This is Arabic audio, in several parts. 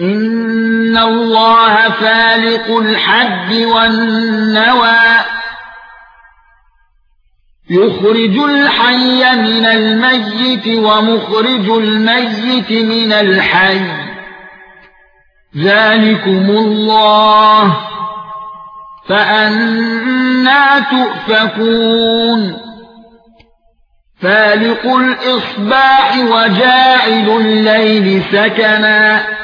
ان الله فالق الحب والنوى. يخرج الحي من الميت ومخرج الميت من الحي. ذلكم الله فأنا تؤفكون. فالق الإصباح وجاعل الليل سكنا.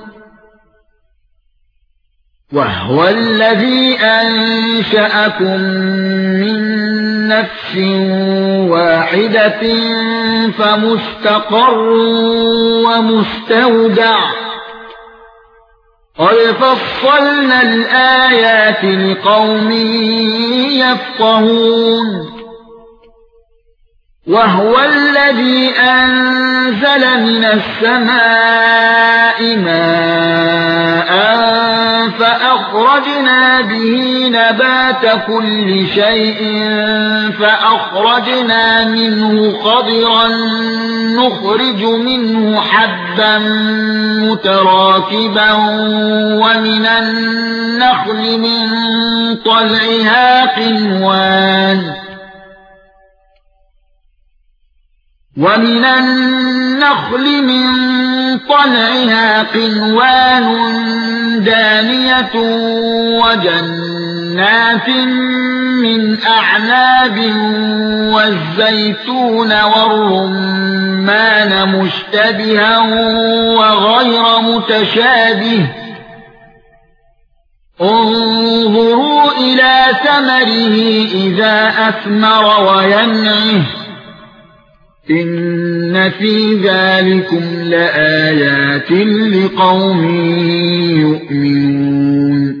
وهو الذي أنشأكم من نفس واحدة فمستقر ومستودع. قد فصلنا الآيات لقوم يفقهون. وهو الذي أنزل من السماء ماء فأخرجنا به نبات كل شيء فأخرجنا منه خضرا نخرج منه حبا متراكبا ومن النخل من طلعها قنوان. ومن النخل من طلعها قنوان دانية وجنات من أعناب والزيتون والرمان مشتبها وغير متشابه. انظروا إلى ثمره إذا أثمر وينعه. إن في ذلكم لآيات لقوم يؤمنون.